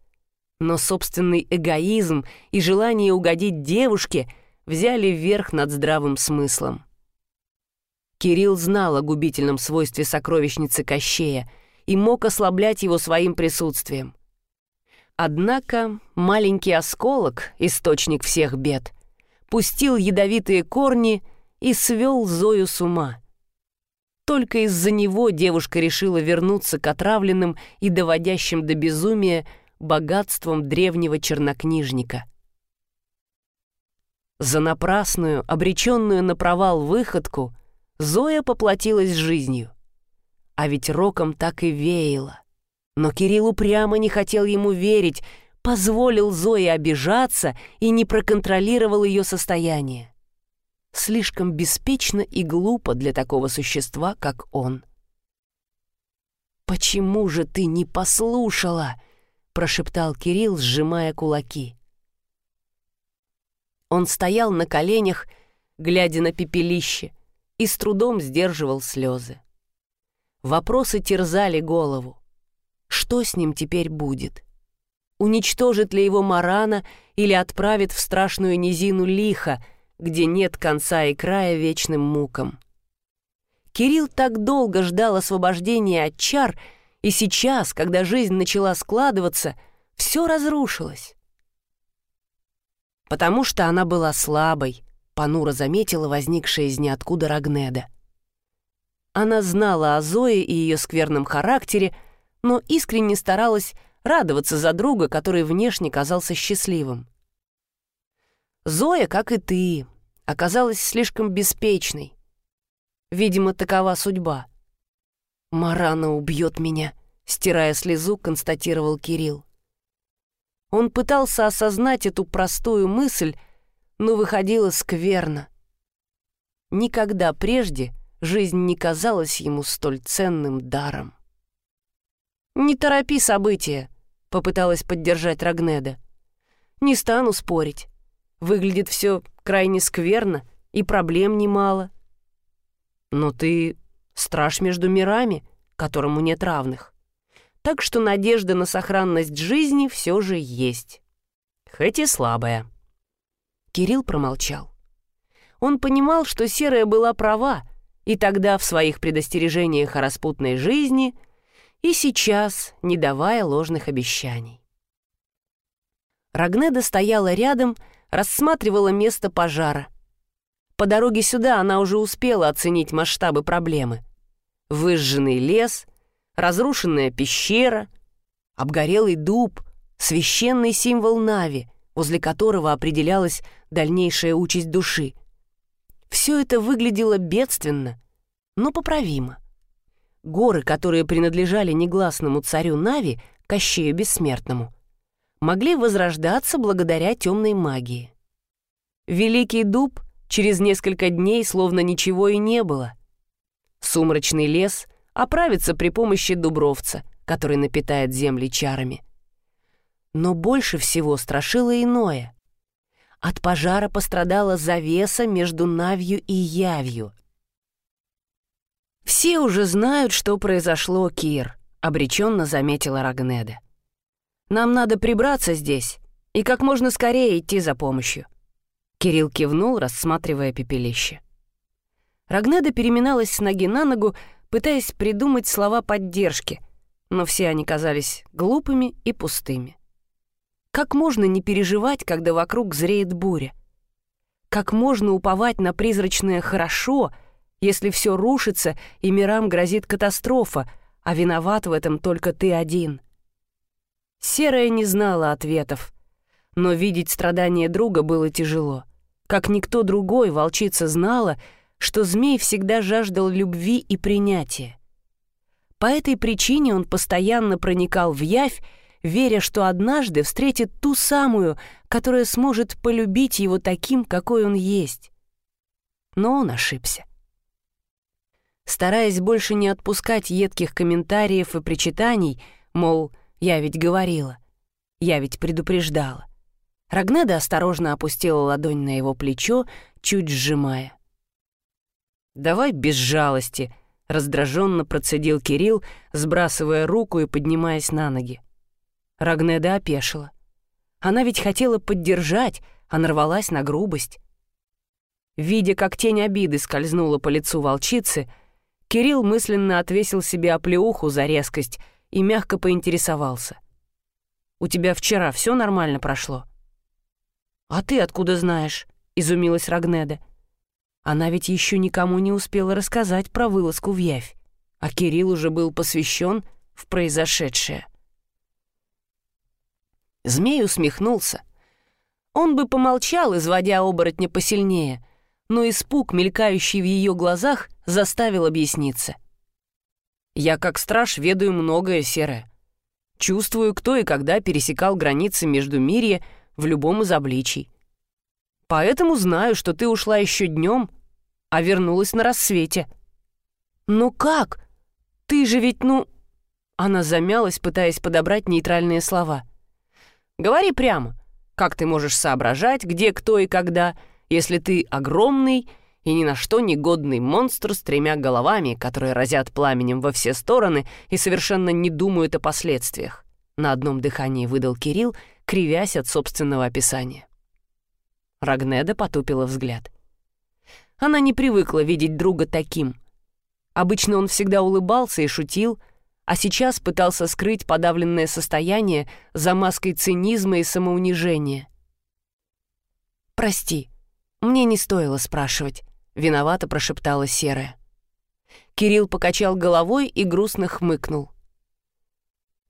но собственный эгоизм и желание угодить девушке взяли верх над здравым смыслом. Кирилл знал о губительном свойстве сокровищницы Кощея и мог ослаблять его своим присутствием. Однако маленький осколок, источник всех бед, пустил ядовитые корни и свел Зою с ума. Только из-за него девушка решила вернуться к отравленным и доводящим до безумия богатством древнего чернокнижника. За напрасную, обреченную на провал выходку, Зоя поплатилась жизнью. А ведь роком так и веяло. Но Кирилл упрямо не хотел ему верить, позволил Зое обижаться и не проконтролировал ее состояние слишком беспечно и глупо для такого существа, как он. «Почему же ты не послушала?» — прошептал Кирилл, сжимая кулаки. Он стоял на коленях, глядя на пепелище, и с трудом сдерживал слезы. Вопросы терзали голову. Что с ним теперь будет? Уничтожит ли его Марана или отправит в страшную низину лиха, где нет конца и края вечным мукам. Кирилл так долго ждал освобождения от чар, и сейчас, когда жизнь начала складываться, все разрушилось. «Потому что она была слабой», — понуро заметила возникшая из ниоткуда Рагнеда. Она знала о Зое и ее скверном характере, но искренне старалась радоваться за друга, который внешне казался счастливым. Зоя, как и ты, оказалась слишком беспечной. Видимо, такова судьба. «Марана убьет меня», — стирая слезу, констатировал Кирилл. Он пытался осознать эту простую мысль, но выходило скверно. Никогда прежде жизнь не казалась ему столь ценным даром. «Не торопи события», — попыталась поддержать Рагнеда. «Не стану спорить. Выглядит все крайне скверно, и проблем немало. Но ты страж между мирами, которому нет равных. Так что надежда на сохранность жизни все же есть. Хоть и слабая. Кирилл промолчал. Он понимал, что Серая была права, и тогда в своих предостережениях о распутной жизни, и сейчас, не давая ложных обещаний. Рагнеда стояла рядом, рассматривала место пожара. По дороге сюда она уже успела оценить масштабы проблемы. Выжженный лес, разрушенная пещера, обгорелый дуб, священный символ Нави, возле которого определялась дальнейшая участь души. Все это выглядело бедственно, но поправимо. Горы, которые принадлежали негласному царю Нави, Кощею Бессмертному, могли возрождаться благодаря темной магии. Великий дуб через несколько дней словно ничего и не было. Сумрачный лес оправится при помощи дубровца, который напитает земли чарами. Но больше всего страшило иное. От пожара пострадала завеса между Навью и Явью. «Все уже знают, что произошло, Кир», — обреченно заметила Рагнеда. Нам надо прибраться здесь и как можно скорее идти за помощью». Кирилл кивнул, рассматривая пепелище. Рагнеда переминалась с ноги на ногу, пытаясь придумать слова поддержки, но все они казались глупыми и пустыми. Как можно не переживать, когда вокруг зреет буря? Как можно уповать на призрачное «хорошо», если все рушится и мирам грозит катастрофа, а виноват в этом только ты один? Серая не знала ответов, но видеть страдания друга было тяжело. Как никто другой, волчица знала, что змей всегда жаждал любви и принятия. По этой причине он постоянно проникал в явь, веря, что однажды встретит ту самую, которая сможет полюбить его таким, какой он есть. Но он ошибся. Стараясь больше не отпускать едких комментариев и причитаний, мол, я ведь говорила. Я ведь предупреждала. Рагнеда осторожно опустила ладонь на его плечо, чуть сжимая. «Давай без жалости», — раздраженно процедил Кирилл, сбрасывая руку и поднимаясь на ноги. Рагнеда опешила. Она ведь хотела поддержать, а нарвалась на грубость. Видя, как тень обиды скользнула по лицу волчицы, Кирилл мысленно отвесил себе оплеуху за резкость — и мягко поинтересовался. «У тебя вчера все нормально прошло?» «А ты откуда знаешь?» — изумилась Рагнеда. Она ведь еще никому не успела рассказать про вылазку в Явь, а Кирилл уже был посвящен в произошедшее. Змей усмехнулся. Он бы помолчал, изводя оборотня посильнее, но испуг, мелькающий в ее глазах, заставил объясниться. Я как страж ведаю многое, Серое. Чувствую, кто и когда пересекал границы между мирья в любом из обличий. Поэтому знаю, что ты ушла еще днем, а вернулась на рассвете. «Ну как? Ты же ведь, ну...» Она замялась, пытаясь подобрать нейтральные слова. «Говори прямо. Как ты можешь соображать, где, кто и когда, если ты огромный и ни на что негодный монстр с тремя головами, которые разят пламенем во все стороны и совершенно не думают о последствиях. На одном дыхании выдал Кирилл, кривясь от собственного описания. Рагнеда потупила взгляд. Она не привыкла видеть друга таким. Обычно он всегда улыбался и шутил, а сейчас пытался скрыть подавленное состояние за маской цинизма и самоунижения. «Прости, мне не стоило спрашивать», — виновато прошептала Серая. Кирилл покачал головой и грустно хмыкнул.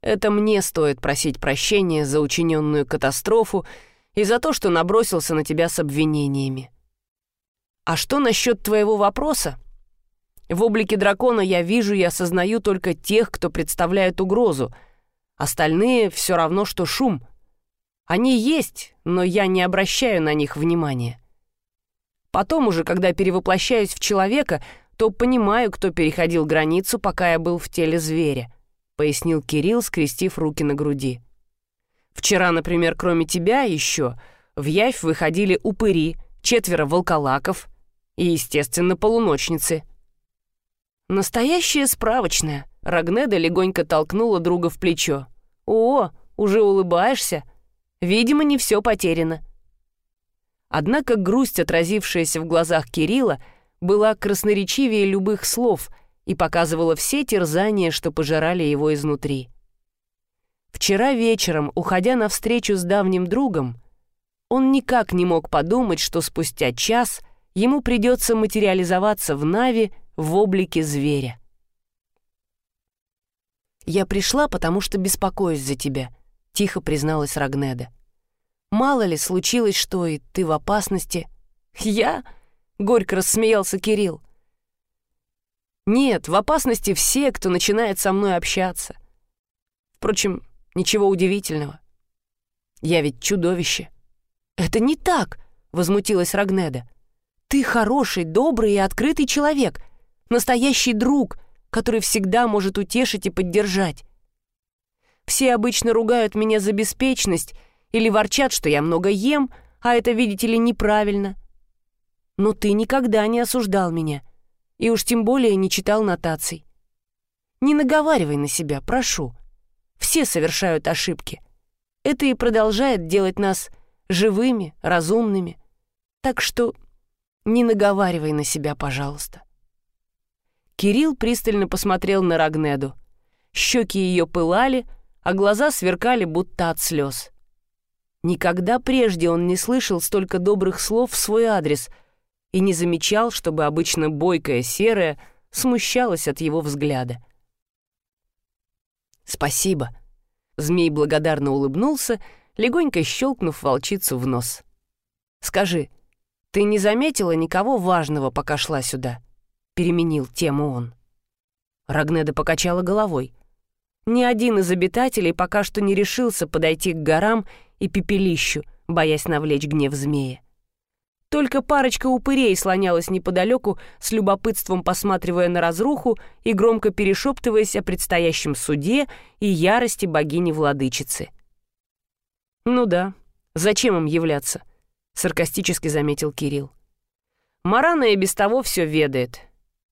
Это мне стоит просить прощения за учиненную катастрофу и за то, что набросился на тебя с обвинениями. А что насчет твоего вопроса? В облике дракона я вижу и осознаю только тех, кто представляет угрозу. Остальные все равно, что шум. Они есть, но я не обращаю на них внимания. Потом уже, когда перевоплощаюсь в человека, то понимаю, кто переходил границу, пока я был в теле зверя. — пояснил Кирилл, скрестив руки на груди. «Вчера, например, кроме тебя еще в Явь выходили упыри, четверо волколаков и, естественно, полуночницы». «Настоящая справочная», — Рагнеда легонько толкнула друга в плечо. «О, уже улыбаешься? Видимо, не все потеряно». Однако грусть, отразившаяся в глазах Кирилла, была красноречивее любых слов — и показывала все терзания, что пожирали его изнутри. Вчера вечером, уходя на встречу с давним другом, он никак не мог подумать, что спустя час ему придется материализоваться в Нави в облике зверя. «Я пришла, потому что беспокоюсь за тебя», — тихо призналась Рагнеда. «Мало ли, случилось что, и ты в опасности». «Я?» — горько рассмеялся Кирилл. Нет, в опасности все, кто начинает со мной общаться. Впрочем, ничего удивительного. Я ведь чудовище. Это не так, возмутилась Рагнеда. Ты хороший, добрый и открытый человек, настоящий друг, который всегда может утешить и поддержать. Все обычно ругают меня за беспечность или ворчат, что я много ем, а это, видите ли, неправильно. Но ты никогда не осуждал меня — и уж тем более не читал нотаций. Не наговаривай на себя, прошу. Все совершают ошибки. Это и продолжает делать нас живыми, разумными. Так что не наговаривай на себя, пожалуйста. Кирилл пристально посмотрел на Рагнеду. Щеки ее пылали, а глаза сверкали, будто от слез. Никогда прежде он не слышал столько добрых слов в свой адрес — и не замечал, чтобы обычно бойкая серая смущалась от его взгляда. «Спасибо», — змей благодарно улыбнулся, легонько щелкнув волчицу в нос. «Скажи, ты не заметила никого важного, пока шла сюда?» — переменил тему он. Рагнеда покачала головой. Ни один из обитателей пока что не решился подойти к горам и пепелищу, боясь навлечь гнев змея. Только парочка упырей слонялась неподалеку, с любопытством посматривая на разруху и громко перешептываясь о предстоящем суде и ярости богини-владычицы. «Ну да, зачем им являться?» — саркастически заметил Кирилл. «Марана и без того все ведает.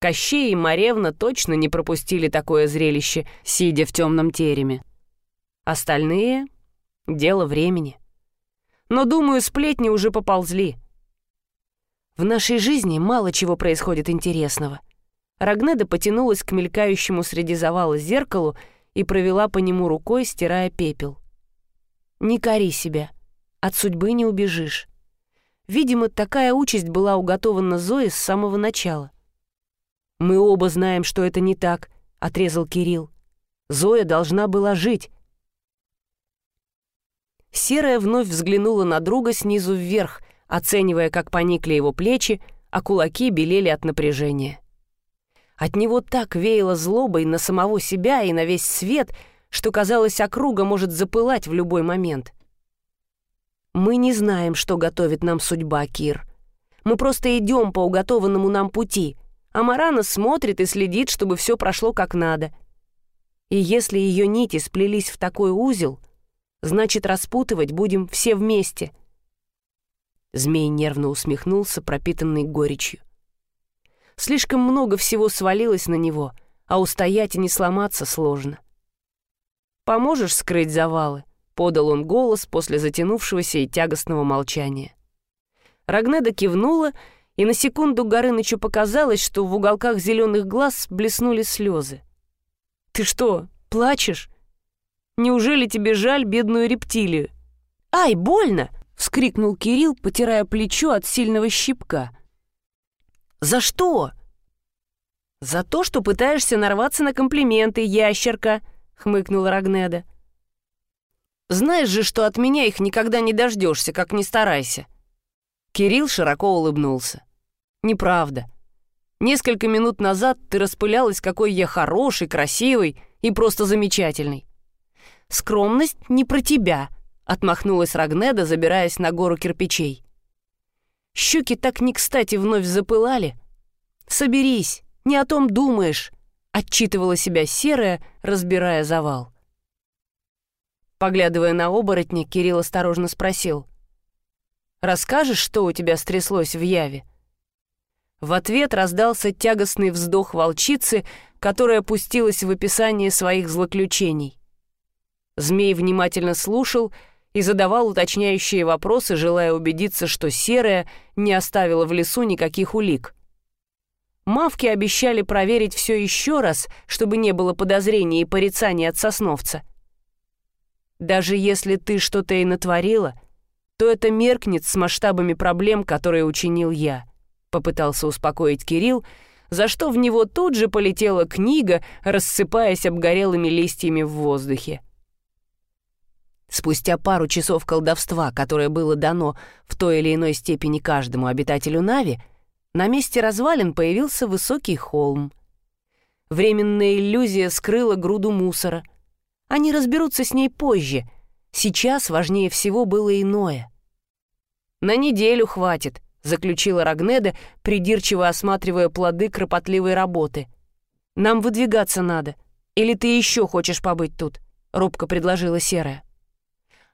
Кощей и Маревна точно не пропустили такое зрелище, сидя в темном тереме. Остальные — дело времени. Но, думаю, сплетни уже поползли». В нашей жизни мало чего происходит интересного. Рагнеда потянулась к мелькающему среди завала зеркалу и провела по нему рукой, стирая пепел. «Не кори себя. От судьбы не убежишь». Видимо, такая участь была уготована Зое с самого начала. «Мы оба знаем, что это не так», — отрезал Кирилл. «Зоя должна была жить». Серая вновь взглянула на друга снизу вверх, оценивая, как поникли его плечи, а кулаки белели от напряжения. От него так веяло злобой на самого себя и на весь свет, что, казалось, округа может запылать в любой момент. «Мы не знаем, что готовит нам судьба, Кир. Мы просто идем по уготованному нам пути, а Марана смотрит и следит, чтобы все прошло как надо. И если ее нити сплелись в такой узел, значит, распутывать будем все вместе — Змей нервно усмехнулся, пропитанный горечью. Слишком много всего свалилось на него, а устоять и не сломаться сложно. «Поможешь скрыть завалы?» — подал он голос после затянувшегося и тягостного молчания. Рагнеда кивнула, и на секунду Горынычу показалось, что в уголках зеленых глаз блеснули слезы. «Ты что, плачешь? Неужели тебе жаль бедную рептилию? Ай, больно!» вскрикнул Кирилл, потирая плечо от сильного щипка. «За что?» «За то, что пытаешься нарваться на комплименты, ящерка», — хмыкнула Рагнеда. «Знаешь же, что от меня их никогда не дождешься, как ни старайся». Кирилл широко улыбнулся. «Неправда. Несколько минут назад ты распылялась, какой я хороший, красивый и просто замечательный. Скромность не про тебя», — отмахнулась Рагнеда, забираясь на гору кирпичей. Щеки так не кстати вновь запылали. «Соберись, не о том думаешь», — отчитывала себя серая, разбирая завал. Поглядывая на оборотня, Кирилл осторожно спросил. «Расскажешь, что у тебя стряслось в Яве?» В ответ раздался тягостный вздох волчицы, которая пустилась в описание своих злоключений. Змей внимательно слушал и задавал уточняющие вопросы, желая убедиться, что серая не оставила в лесу никаких улик. Мавки обещали проверить все еще раз, чтобы не было подозрений и порицаний от сосновца. Даже если ты что-то и натворила, то это меркнет с масштабами проблем, которые учинил я попытался успокоить Кирилл, за что в него тут же полетела книга, рассыпаясь обгорелыми листьями в воздухе. Спустя пару часов колдовства, которое было дано в той или иной степени каждому обитателю Нави, на месте развалин появился высокий холм. Временная иллюзия скрыла груду мусора. Они разберутся с ней позже. Сейчас важнее всего было иное. «На неделю хватит», — заключила Рагнеда, придирчиво осматривая плоды кропотливой работы. «Нам выдвигаться надо. Или ты еще хочешь побыть тут?» — робко предложила Серая.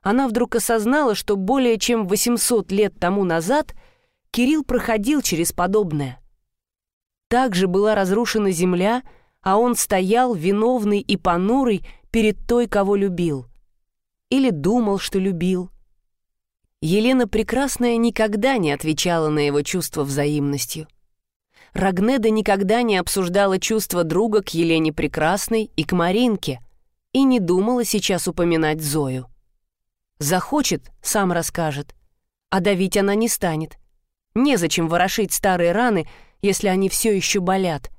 Она вдруг осознала, что более чем 800 лет тому назад Кирилл проходил через подобное. Также была разрушена земля, а он стоял, виновный и понурый, перед той, кого любил. Или думал, что любил — Елена Прекрасная никогда не отвечала на его чувства взаимностью. Рагнеда никогда не обсуждала чувства друга к Елене Прекрасной и к Маринке и не думала сейчас упоминать Зою. Захочет, сам расскажет, а давить она не станет. Незачем ворошить старые раны, если они все еще болят.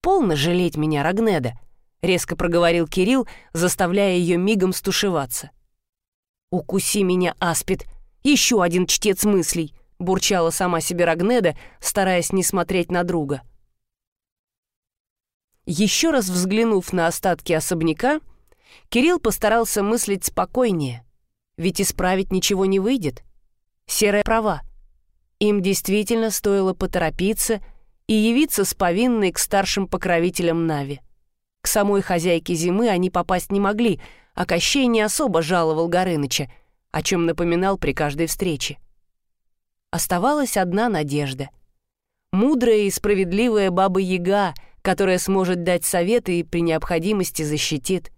«Полно жалеть меня, Рагнеда», — резко проговорил Кирилл, заставляя ее мигом стушеваться. «Укуси меня, Аспид! Еще один чтец мыслей!» — бурчала сама себе Рагнеда, стараясь не смотреть на друга. Еще раз взглянув на остатки особняка, Кирилл постарался мыслить спокойнее, ведь исправить ничего не выйдет. Серая права. Им действительно стоило поторопиться и явиться с повинной к старшим покровителям Нави. К самой хозяйке зимы они попасть не могли — а Кощей не особо жаловал Горыныча, о чем напоминал при каждой встрече. Оставалась одна надежда. Мудрая и справедливая Баба-Яга, которая сможет дать советы и при необходимости защитит.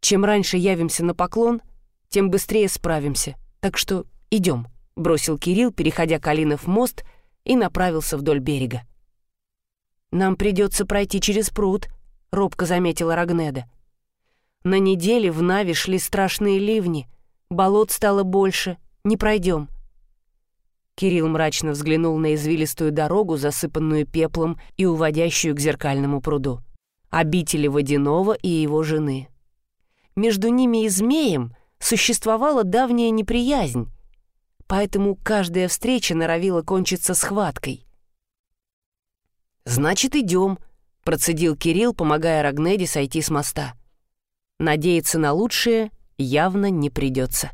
Чем раньше явимся на поклон, тем быстрее справимся. Так что идем, бросил Кирилл, переходя Калинов мост, и направился вдоль берега. «Нам придется пройти через пруд», — робко заметила Рагнеда. На неделе в Нави шли страшные ливни. Болот стало больше. Не пройдем. Кирилл мрачно взглянул на извилистую дорогу, засыпанную пеплом и уводящую к зеркальному пруду. Обители Водянова и его жены. Между ними и змеем существовала давняя неприязнь, поэтому каждая встреча норовила кончиться схваткой. «Значит, идем», — процедил Кирилл, помогая Рагнеде сойти с моста. Надеяться на лучшее явно не придется.